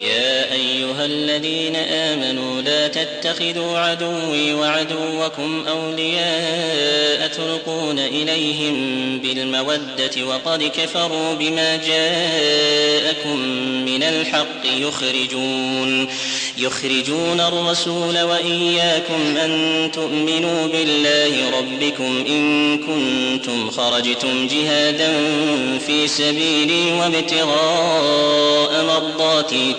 يا أيها الذين آمنوا لا تتخذوا عدوي وعدوكم أولياء تلقون إليهم بالمودة وقد كفروا بما جاءكم من الحق يخرجون يخرجون الرسول وإياكم أن تؤمنوا بالله ربكم إن كنتم خرجتم جهادا في سبيلي وابتغاء مرضاتي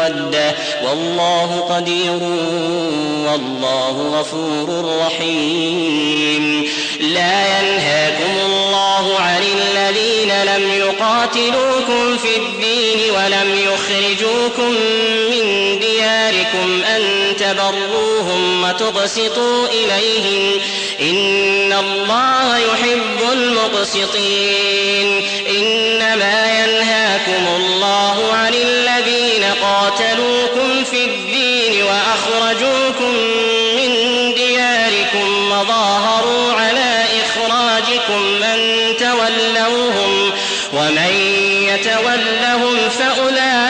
مودة والله قدير والله غفور رحيم. لا ينهاكم الله عن الذين لم يقاتلوكم في الدين ولم يخرجوكم من دياركم أن تبروهم وتقسطوا إليهم. إن الله يحب المقسطين. إنما ينهاكم الله عن قاتلوكم في الدين وأخرجوكم من دياركم وظاهروا على إخراجكم أن تولوهم ومن يتولهم فأولئك